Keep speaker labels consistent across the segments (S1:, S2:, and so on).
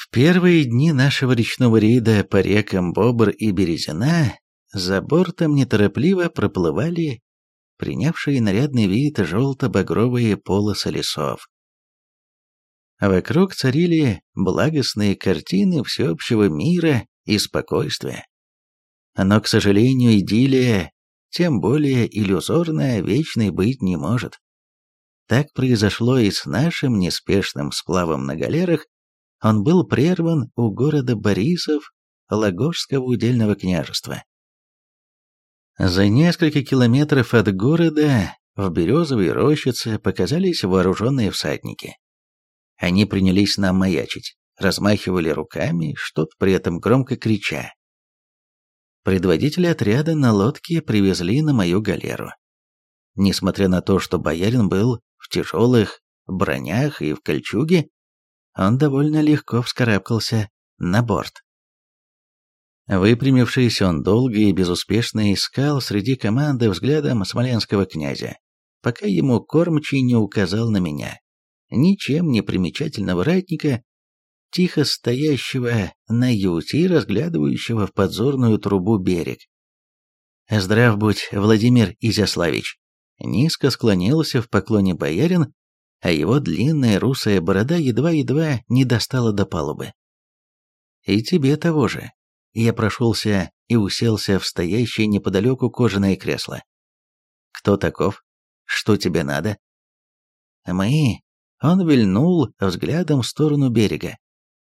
S1: В первые дни нашего речного рейда по рекам Бобр и Березина за бортом неторопливо проплывали принявшие нарядный вид желто-багровые полосы лесов. Вокруг царили благостные картины всеобщего мира и спокойствия. Но, к сожалению, идиллия, тем более иллюзорная, вечной быть не может. Так произошло и с нашим неспешным сплавом на галерах, он был прерван у города Борисов Лагожского удельного княжества. За несколько километров от города в березовой рощице показались вооруженные всадники. Они принялись нам маячить, размахивали руками, что-то при этом громко крича. Предводители отряда на лодке привезли на мою галеру. Несмотря на то, что боярин был в тяжелых бронях и в кольчуге, он довольно легко вскарабкался на борт. Выпрямившись, он долго и безуспешно искал среди команды взглядом смоленского князя, пока ему кормчий не указал на меня, ничем не примечательного ратника, тихо стоящего на юте и разглядывающего в подзорную трубу берег. «Здрав будь, Владимир Изяславич!» Низко склонился в поклоне боярин, а его длинная русая борода едва-едва не достала до палубы. «И тебе того же», я прошелся и уселся в стоящее неподалеку кожаное кресло. «Кто таков? Что тебе надо?» «Мы...» Он вильнул взглядом в сторону берега.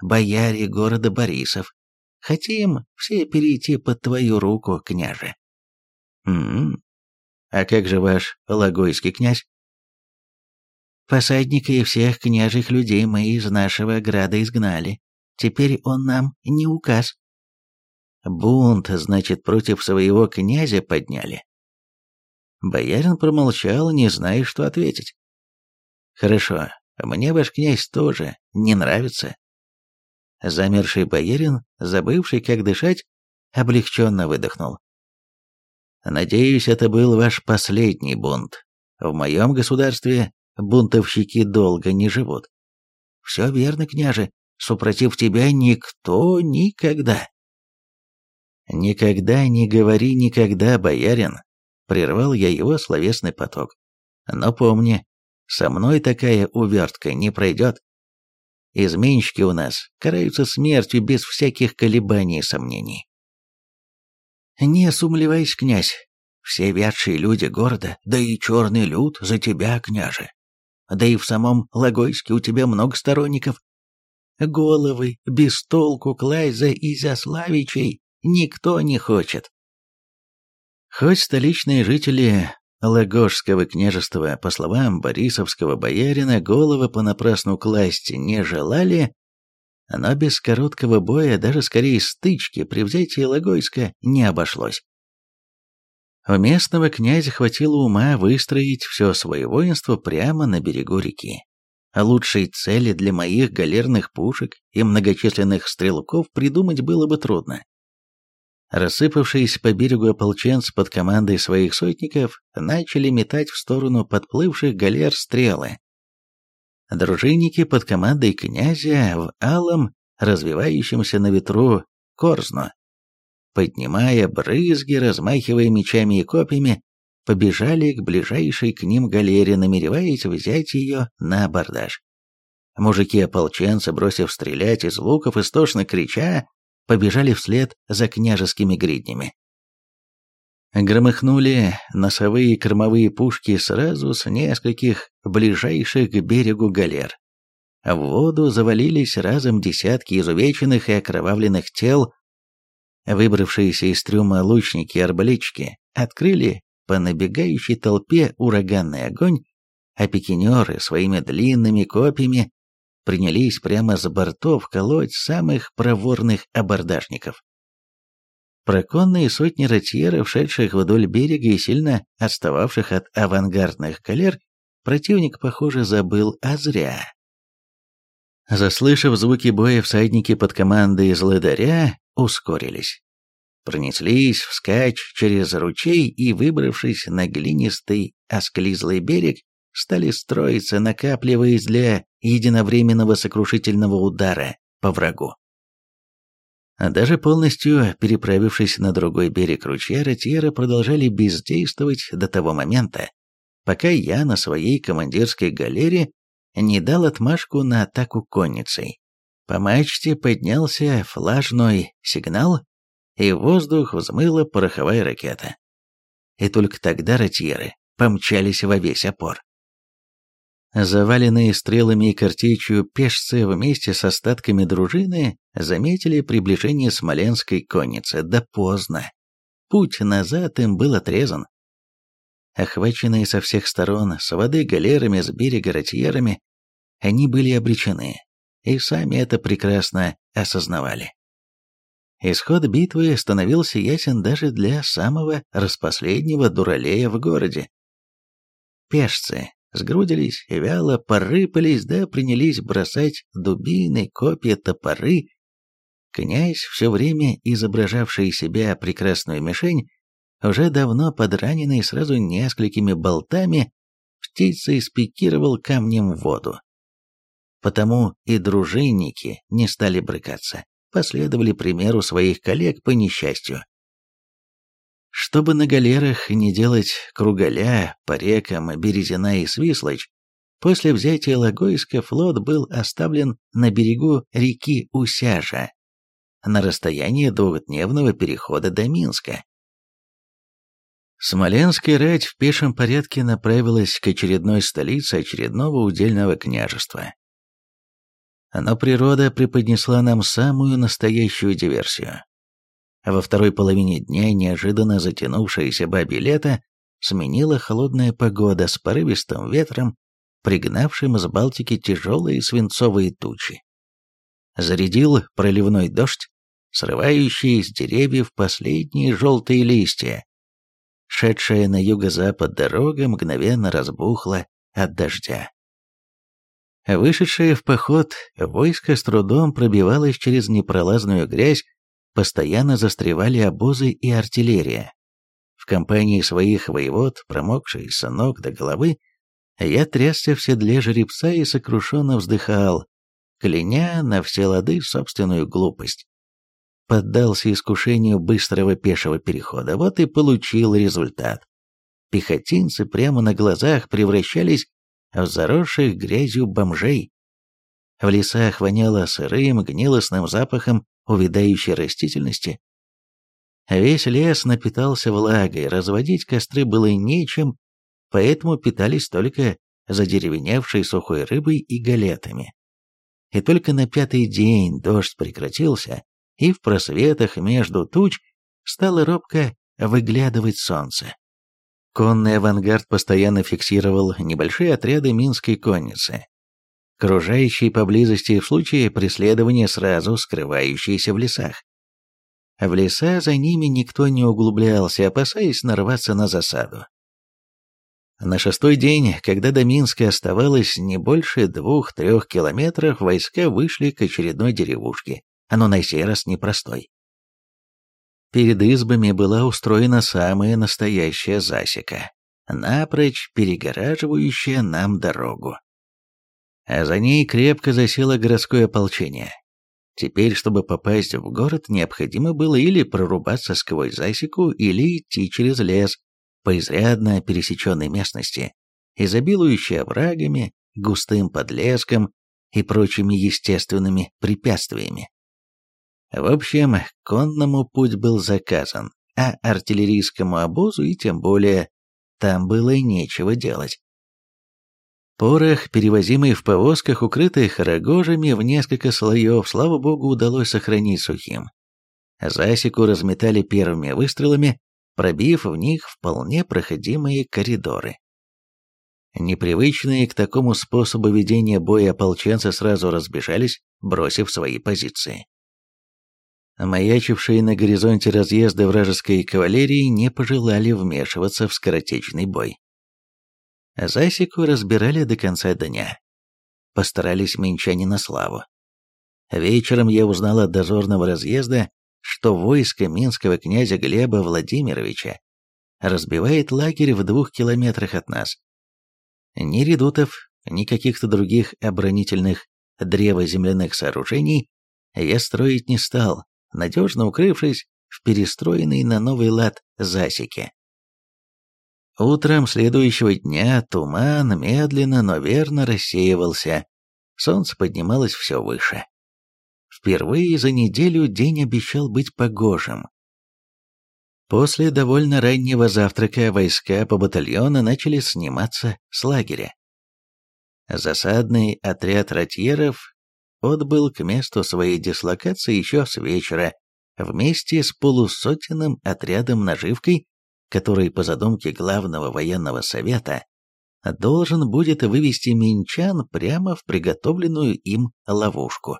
S1: «Бояре города Борисов. Хотим все перейти под твою руку, княже». «М-м. А как же ваш Логойский князь?» «Посадника и всех княжих людей мы из нашего града изгнали. Теперь он нам не указ». Бунт, значит, против своего князя подняли. Боярин промолчал, не зная, что ответить. Хорошо, мне ваш князь тоже не нравится. Замерший боярин, забывший, как дышать, облегченно выдохнул. Надеюсь, это был ваш последний бунт. В моем государстве бунтовщики долго не живут. Все верно, княже, супротив тебя никто никогда. «Никогда не говори никогда, боярин», — прервал я его словесный поток. «Но помни, со мной такая увертка не пройдет. Изменщики у нас караются смертью без всяких колебаний и сомнений». «Не сумлевайся, князь, все вятшие люди города, да и черный люд за тебя, княже. Да и в самом Логойске у тебя много сторонников. Головы без толку класть за Изяславичей никто не хочет. Хоть столичные жители Лагожского княжества, по словам борисовского боярина, головы понапрасну класть не желали, но без короткого боя, даже скорее стычки при взятии Логойска не обошлось. У местного князя хватило ума выстроить все свое воинство прямо на берегу реки. А лучшей цели для моих галерных пушек и многочисленных стрелков придумать было бы трудно. Рассыпавшись по берегу ополченцы под командой своих сотников начали метать в сторону подплывших галер стрелы. Дружинники под командой князя в алом, развивающемся на ветру, корзно, поднимая брызги, размахивая мечами и копьями, побежали к ближайшей к ним галере, намереваясь взять ее на абордаж. Мужики-ополченцы, бросив стрелять из луков, истошно крича, побежали вслед за княжескими гриднями. Громыхнули носовые и кормовые пушки сразу с нескольких ближайших к берегу галер. В воду завалились разом десятки изувеченных и окровавленных тел. Выбравшиеся из трюма лучники и арбалетчики открыли по набегающей толпе ураганный огонь, а пикинеры своими длинными копьями принялись прямо с бортов колоть самых проворных абордажников. Проконные сотни ротьеров, шедших вдоль берега и сильно отстававших от авангардных галер, противник, похоже, забыл, а зря. Заслышав звуки боя, всадники под командой злодаря ускорились. Пронеслись вскачь через ручей и, выбравшись на глинистый осклизлый берег, стали строиться, накапливаясь для единовременного сокрушительного удара по врагу. Даже полностью переправившись на другой берег ручья, ротьеры продолжали бездействовать до того момента, пока я на своей командирской галере не дал отмашку на атаку конницей. По мачте поднялся флажной сигнал, и в воздух взмыла пороховая ракета. И только тогда ротьеры помчались во весь опор. Заваленные стрелами и картечью пешцы вместе с остатками дружины заметили приближение смоленской конницы, да поздно. Путь назад им был отрезан. Охваченные со всех сторон, с воды галерами, с берега ротьерами, они были обречены, и сами это прекрасно осознавали. Исход битвы становился ясен даже для самого распоследнего дуралея в городе. Пешцы сгрудились, вяло порыпались, да принялись бросать дубины, копья, топоры. Князь, все время изображавший себя прекрасную мишень, уже давно подраненный сразу несколькими болтами, птицей спикировал камнем в воду. Потому и дружинники не стали брыкаться, последовали примеру своих коллег по несчастью. Чтобы на галерах не делать кругаля по рекам Березина и Свислочь, после взятия Логойска флот был оставлен на берегу реки Усяжа, на расстоянии двухдневного перехода до Минска. Смоленская рать в пешем порядке направилась к очередной столице очередного удельного княжества. Но природа преподнесла нам самую настоящую диверсию. Во второй половине дня неожиданно затянувшееся бабье лето сменила холодная погода с порывистым ветром, пригнавшим из Балтики тяжелые свинцовые тучи. Зарядил проливной дождь, срывающий с деревьев последние желтые листья. Шедшая на юго-запад дорога мгновенно разбухла от дождя. Вышедшее в поход войско с трудом пробивалось через непролазную грязь постоянно застревали обозы и артиллерия. В компании своих воевод, промокший с ног до головы, я трясся в седле жеребца и сокрушенно вздыхал, кляня на все лады собственную глупость. Поддался искушению быстрого пешего перехода, вот и получил результат. Пехотинцы прямо на глазах превращались в заросших грязью бомжей. В лесах воняло сырым, гнилостным запахом увядающей растительности. Весь лес напитался влагой, разводить костры было нечем, поэтому питались только задеревеневшей сухой рыбой и галетами. И только на пятый день дождь прекратился, и в просветах между туч стало робко выглядывать солнце. Конный авангард постоянно фиксировал небольшие отряды минской конницы, окружающие поблизости в случае преследования сразу скрывающиеся в лесах. В леса за ними никто не углублялся, опасаясь нарваться на засаду. На шестой день, когда до Минска оставалось не больше двух-трех километров, войска вышли к очередной деревушке, но на сей раз непростой. Перед избами была устроена самая настоящая засека, напрочь перегораживающая нам дорогу а за ней крепко засело городское ополчение. Теперь, чтобы попасть в город, необходимо было или прорубаться сквозь засеку, или идти через лес по изрядно пересеченной местности, изобилующей оврагами, густым подлеском и прочими естественными препятствиями. В общем, конному путь был заказан, а артиллерийскому обозу и тем более там было нечего делать. Порох, перевозимый в повозках, укрытых рогожами в несколько слоев, слава богу, удалось сохранить сухим. Засеку разметали первыми выстрелами, пробив в них вполне проходимые коридоры. Непривычные к такому способу ведения боя ополченцы сразу разбежались, бросив свои позиции. Маячившие на горизонте разъезды вражеской кавалерии не пожелали вмешиваться в скоротечный бой. Засеку разбирали до конца дня. Постарались минчане на славу. Вечером я узнал от дозорного разъезда, что войско минского князя Глеба Владимировича разбивает лагерь в двух километрах от нас. Ни редутов, ни каких-то других оборонительных древоземляных сооружений я строить не стал, надежно укрывшись в перестроенной на новый лад засеке. Утром следующего дня туман медленно, но верно рассеивался. Солнце поднималось все выше. Впервые за неделю день обещал быть погожим. После довольно раннего завтрака войска по батальону начали сниматься с лагеря. Засадный отряд ротьеров отбыл к месту своей дислокации еще с вечера, вместе с полусотенным отрядом наживкой, который по задумке главного военного совета должен будет вывести минчан прямо в приготовленную им ловушку.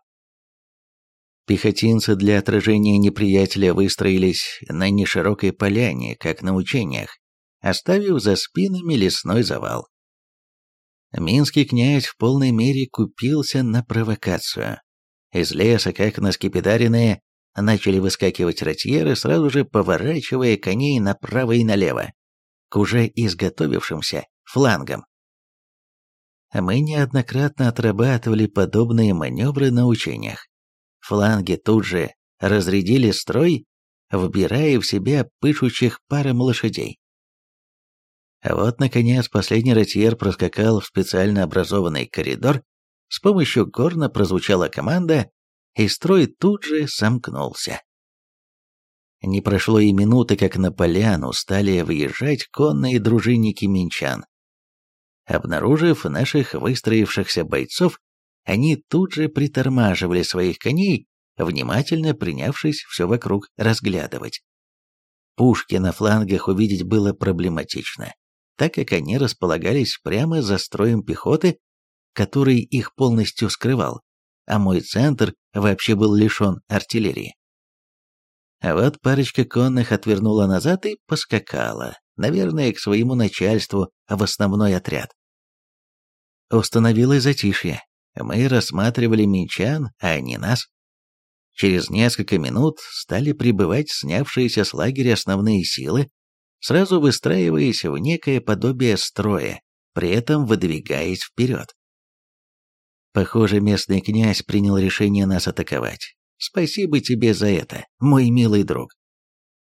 S1: Пехотинцы для отражения неприятеля выстроились на неширокой поляне, как на учениях, оставив за спинами лесной завал. Минский князь в полной мере купился на провокацию. Из леса, как на скипидаренные, начали выскакивать ротьеры, сразу же поворачивая коней направо и налево, к уже изготовившимся флангам. Мы неоднократно отрабатывали подобные маневры на учениях. Фланги тут же разрядили строй, вбирая в себя пышущих паром лошадей. А вот, наконец, последний ротьер проскакал в специально образованный коридор, с помощью горна прозвучала команда, и строй тут же сомкнулся. Не прошло и минуты, как на поляну стали выезжать конные дружинники минчан. Обнаружив наших выстроившихся бойцов, они тут же притормаживали своих коней, внимательно принявшись все вокруг разглядывать. Пушки на флангах увидеть было проблематично, так как они располагались прямо за строем пехоты, который их полностью скрывал, а мой центр вообще был лишен артиллерии. А вот парочка конных отвернула назад и поскакала, наверное, к своему начальству в основной отряд. Установилось затишье. Мы рассматривали минчан, а не нас. Через несколько минут стали прибывать снявшиеся с лагеря основные силы, сразу выстраиваясь в некое подобие строя, при этом выдвигаясь вперед. Похоже, местный князь принял решение нас атаковать. Спасибо тебе за это, мой милый друг.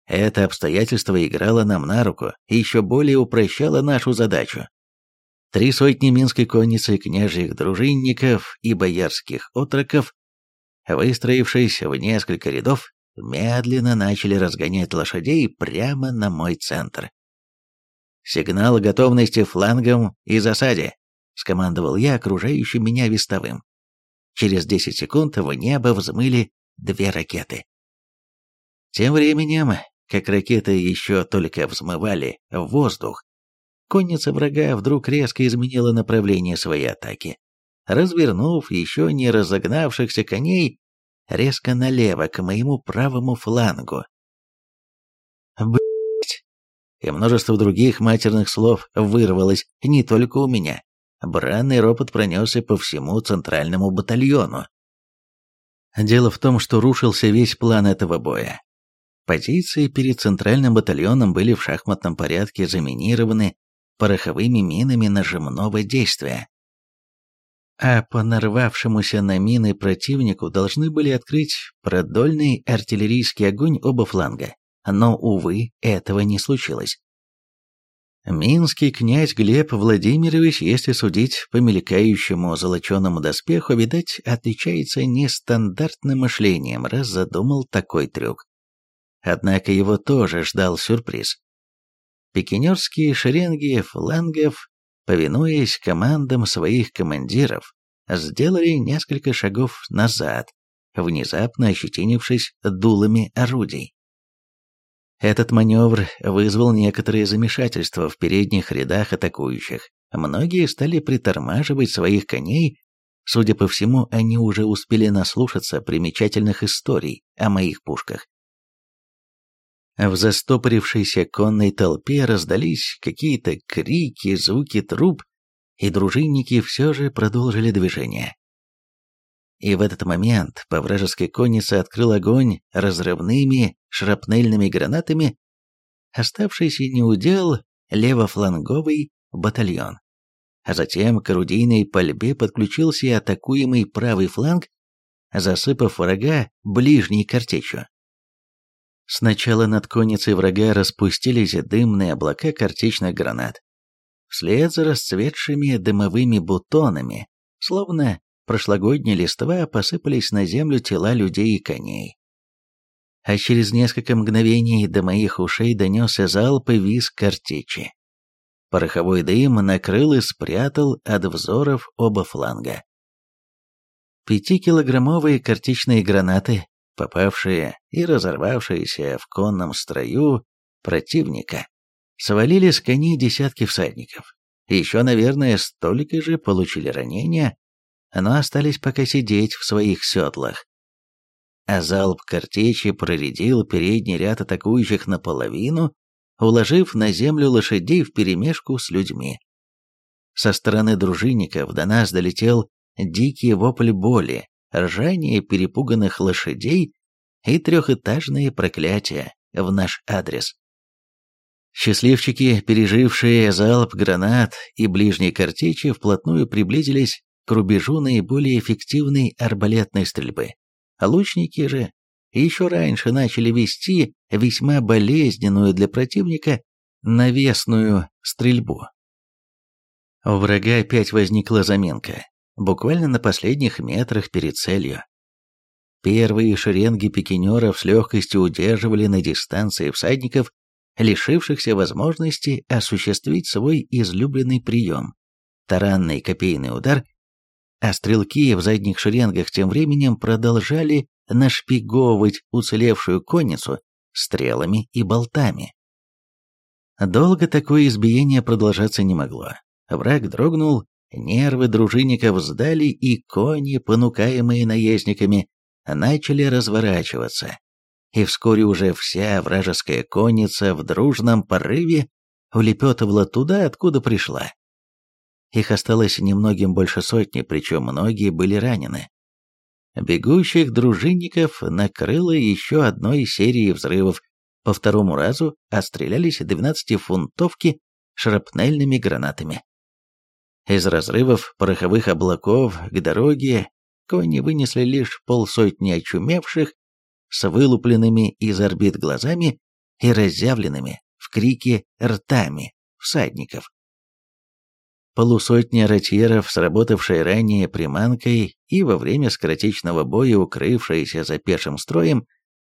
S1: Это обстоятельство играло нам на руку и еще более упрощало нашу задачу. Три сотни минской конницы княжьих дружинников и боярских отроков, выстроившись в несколько рядов, медленно начали разгонять лошадей прямо на мой центр. «Сигнал готовности флангом и засаде», — скомандовал я окружающим меня вестовым. Через 10 секунд в небо взмыли две ракеты. Тем временем, как ракеты еще только взмывали в воздух, конница врага вдруг резко изменила направление своей атаки, развернув еще не разогнавшихся коней резко налево к моему правому флангу. Блять! И множество других матерных слов вырвалось не только у меня. Бранный ропот пронесся по всему центральному батальону. Дело в том, что рушился весь план этого боя. Позиции перед центральным батальоном были в шахматном порядке заминированы пороховыми минами нажимного действия. А по нарвавшемуся на мины противнику должны были открыть продольный артиллерийский огонь оба фланга, но, увы, этого не случилось. Минский князь Глеб Владимирович, если судить по мелькающему золоченому доспеху, видать, отличается нестандартным мышлением, раз задумал такой трюк. Однако его тоже ждал сюрприз. Пикинерские шеренги флангов, повинуясь командам своих командиров, сделали несколько шагов назад, внезапно ощетинившись дулами орудий. Этот маневр вызвал некоторые замешательства в передних рядах атакующих. Многие стали притормаживать своих коней, судя по всему, они уже успели наслушаться примечательных историй о моих пушках. В застопорившейся конной толпе раздались какие-то крики, звуки труб, и дружинники все же продолжили движение. И в этот момент по вражеской коннице открыл огонь разрывными шрапнельными гранатами оставшийся неудел левофланговый батальон. А затем к орудийной пальбе подключился атакуемый правый фланг, засыпав врага ближней картечью. Сначала над конницей врага распустились дымные облака картечных гранат. Вслед за расцветшими дымовыми бутонами, словно прошлогодняя листва, посыпались на землю тела людей и коней. А через несколько мгновений до моих ушей донесся залп и визг картечи. Пороховой дым накрыл и спрятал от взоров оба фланга. Пятикилограммовые картечные гранаты попавшие и разорвавшиеся в конном строю противника, свалили с коней десятки всадников. Еще, наверное, столько же получили ранения, но остались пока сидеть в своих седлах. А залп картечи проредил передний ряд атакующих наполовину, уложив на землю лошадей вперемешку с людьми. Со стороны дружинников до нас долетел дикий вопль боли, ржание перепуганных лошадей и трехэтажные проклятия в наш адрес. Счастливчики, пережившие залп гранат и ближней картечи, вплотную приблизились к рубежу наиболее эффективной арбалетной стрельбы. Лучники же еще раньше начали вести весьма болезненную для противника навесную стрельбу. У врага опять возникла заминка буквально на последних метрах перед целью. Первые шеренги пикинеров с легкостью удерживали на дистанции всадников, лишившихся возможности осуществить свой излюбленный прием – таранный копейный удар, а стрелки в задних шеренгах тем временем продолжали нашпиговывать уцелевшую конницу стрелами и болтами. Долго такое избиение продолжаться не могло. Враг дрогнул Нервы дружинников сдали, и кони, понукаемые наездниками, начали разворачиваться. И вскоре уже вся вражеская конница в дружном порыве улепетывала туда, откуда пришла. Их осталось немногим больше сотни, причем многие были ранены. Бегущих дружинников накрыло еще одной серией взрывов. По второму разу отстрелялись 12-фунтовки шрапнельными гранатами. Из разрывов пороховых облаков к дороге кони вынесли лишь полсотни очумевших с вылупленными из орбит глазами и разъявленными в крике ртами всадников. Полусотня ротьеров, сработавшая ранее приманкой и во время скоротечного боя укрывшаяся за пешим строем,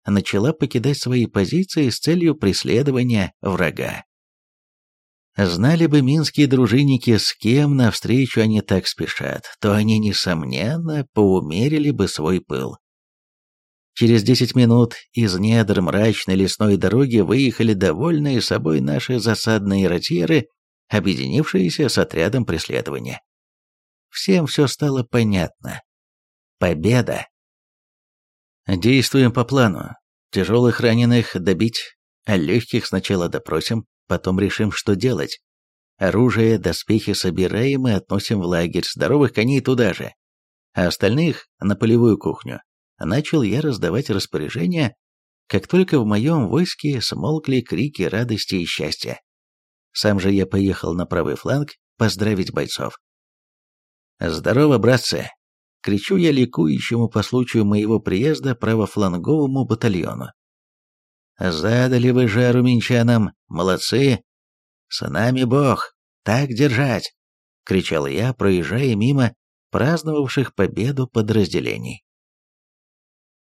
S1: начала покидать свои позиции с целью преследования врага. Знали бы минские дружинники, с кем навстречу они так спешат, то они, несомненно, поумерили бы свой пыл. Через десять минут из недр мрачной лесной дороги выехали довольные собой наши засадные ротьеры, объединившиеся с отрядом преследования. Всем все стало понятно. Победа! Действуем по плану. Тяжелых раненых добить, а легких сначала допросим, Потом решим, что делать. Оружие, доспехи собираем и относим в лагерь, здоровых коней туда же. А остальных — на полевую кухню. Начал я раздавать распоряжения, как только в моем войске смолкли крики радости и счастья. Сам же я поехал на правый фланг поздравить бойцов. «Здорово, братцы!» — кричу я ликующему по случаю моего приезда правофланговому батальону. Задали вы жару минчанам, молодцы. С нами Бог, так держать!» — кричал я, проезжая мимо праздновавших победу подразделений.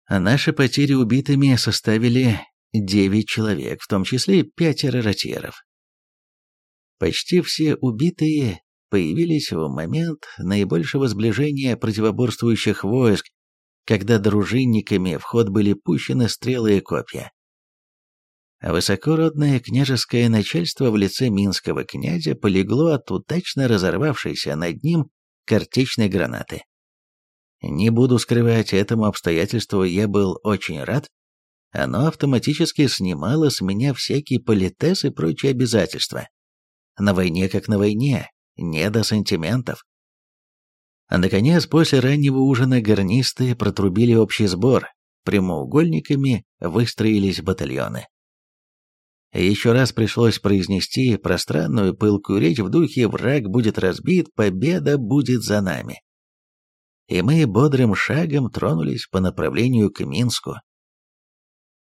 S1: Наши потери убитыми составили девять человек, в том числе пятеро ротьеров. Почти все убитые появились в момент наибольшего сближения противоборствующих войск, когда дружинниками в ход были пущены стрелы и копья. Высокородное княжеское начальство в лице минского князя полегло от удачно разорвавшейся над ним картечной гранаты. Не буду скрывать, этому обстоятельству я был очень рад. Оно автоматически снимало с меня всякий политес и прочие обязательства. На войне как на войне, не до сантиментов. А наконец, после раннего ужина гарнисты протрубили общий сбор, прямоугольниками выстроились батальоны. Еще раз пришлось произнести пространную пылкую речь в духе «враг будет разбит, победа будет за нами». и мы бодрым шагом тронулись по направлению к Минску.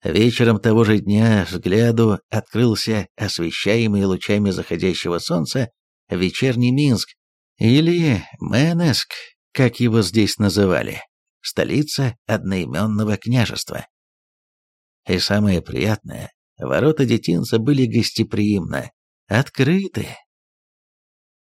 S1: Вечером того же дня взгляду открылся освещаемый лучами заходящего солнца вечерний Минск, или Менеск, как его здесь называли, столица одноименного княжества. И самое приятное, ворота детинца были гостеприимно, открыты